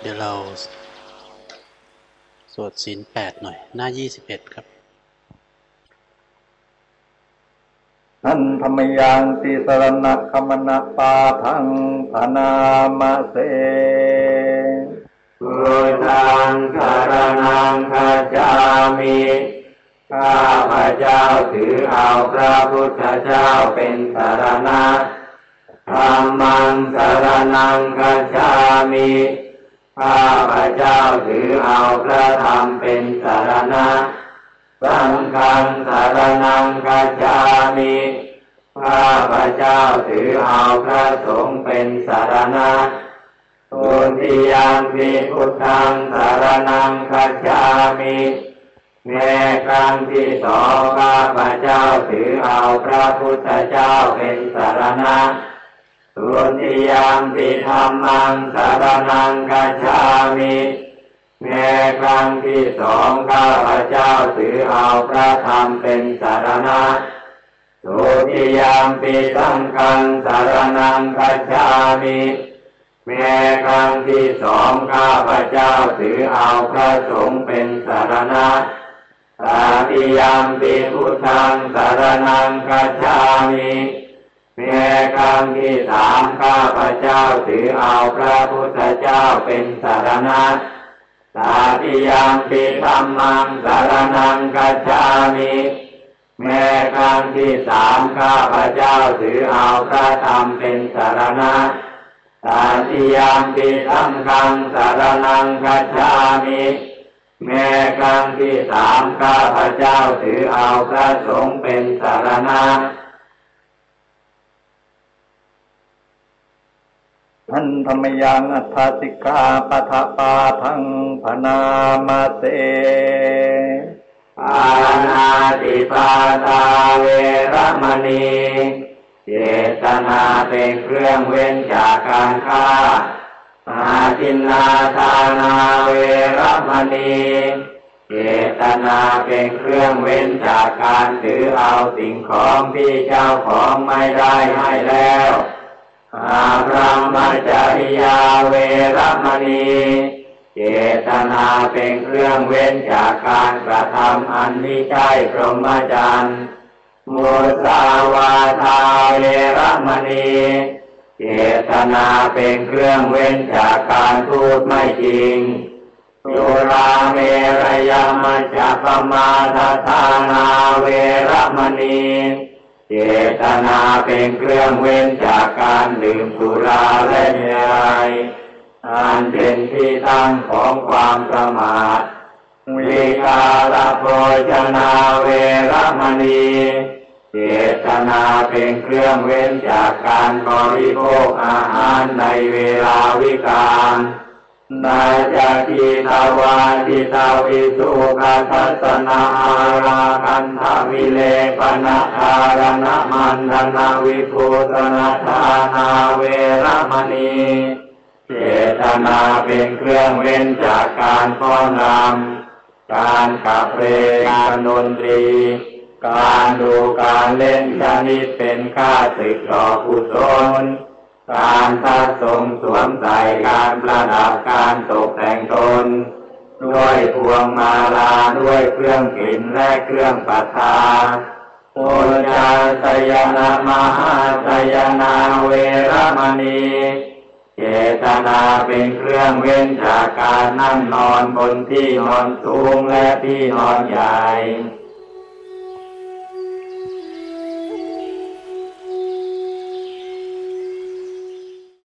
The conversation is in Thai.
เดี๋ยวเรา สวดศีลแปดหน่อย หน้ายี่สิบเอ็ดครับทันธรรมยังติสรณะคมณะปาทังพนามาเสพุทธังคารนังคาจามิข้าพระเจ้าถือเอาพระพุทธเจ้าเป็นสารณะธรรมังสารนังคาจามิ ข้าพระเจ้าถือเอาพระธรรมเป็นสารณะ สังฆังสารนังคาจามิข้าพระเจ้าถือเอาพระสงฆ์เป็นสารณะตุติยามพิพุทธังสารนังคาจามิแม้ครั้งที่สองข้าพระเจ้าถือเอาพระพุทธเจ้าเป็นสารณะ ตุติยามพิธรรมังสารนังคาจามิแม้ครั้งที่สองข้าพระเจ้าถือเอาพระธรรมเป็นสารณะทุติยามปีสังฆังสารนังคัจฉามิแม้ครั้งที่สองข้าพระเจ้าถือเอาพระสงฆ์เป็นสารณะตาติยามปีพุทธังสารนังคัจฉามิ แม้ครั้งที่สามข้าพระเจ้าถือเอาพระพุทธเจ้าเป็นสารณะตาติยามปีธรรมังสารนังกัจฉามิแม้ครั้งที่สามข้าพระเจ้าถือเอาพระธรรมเป็นสารณะตาติยามปีสังฆังสารนังกัจฉามิแม้ครั้งที่สามข้าพระเจ้าถือเอาพระสงฆ์เป็นสารณะ นธรรมยังอัฏฐสิกาปะทะปาทังพนามาเสปานาติปาตาเวรมณีเจตนาเป็นเครื่องเว้นจากการฆ่าอาจินนาทานาเวรมณีเจตนาเป็นเครื่องเว้นจากการถือเอาสิ่งของที่เจ้าของไม่ได้ให้แล้ว อาพรหมจริยาเวรมณีเจตนาเป็นเครื่องเว้นจากการกระทำอันนี้ใช่พรหมจรรย์มุสาวาทาเวรมณีเจตนาเป็นเครื่องเว้นจากการพูดไม่จริงสุราเมรยามัจจปมาทธานาเวรมณี เจตนาเป็นเครื่องเว้นจากการดื่มสุราและเมัยอันเป็นที่ตั้งของความประมาทวิกาลโภชนาเวรมณี เจตนาเป็นเครื่องเว้นจากการบริโภคอาหารในเวลาวิกาล นาจากีตาวาทิตาวิสุขัสสนาอาราคันทวิเลปนะคารณมันดนาวิภูตนาทานาเวรมณีเจตนาเป็นเครื่องเว้นจากการพ้อนำการขับเพลงการดนตรี การดูการเล่นชนิดเป็นค่าศึกต่อกุศล การทัดทรงสวมใส่การประดับการตกแต่งตน ด้วยพวงมาลาด้วยเครื่องกลิ่นและเครื่องปัทาโอญาสยนามหาสยนาเวรมณีเจตนาเป็นเครื่องเว้นจากการนั่งนอนบนที่นอนสูงและที่นอนใหญ่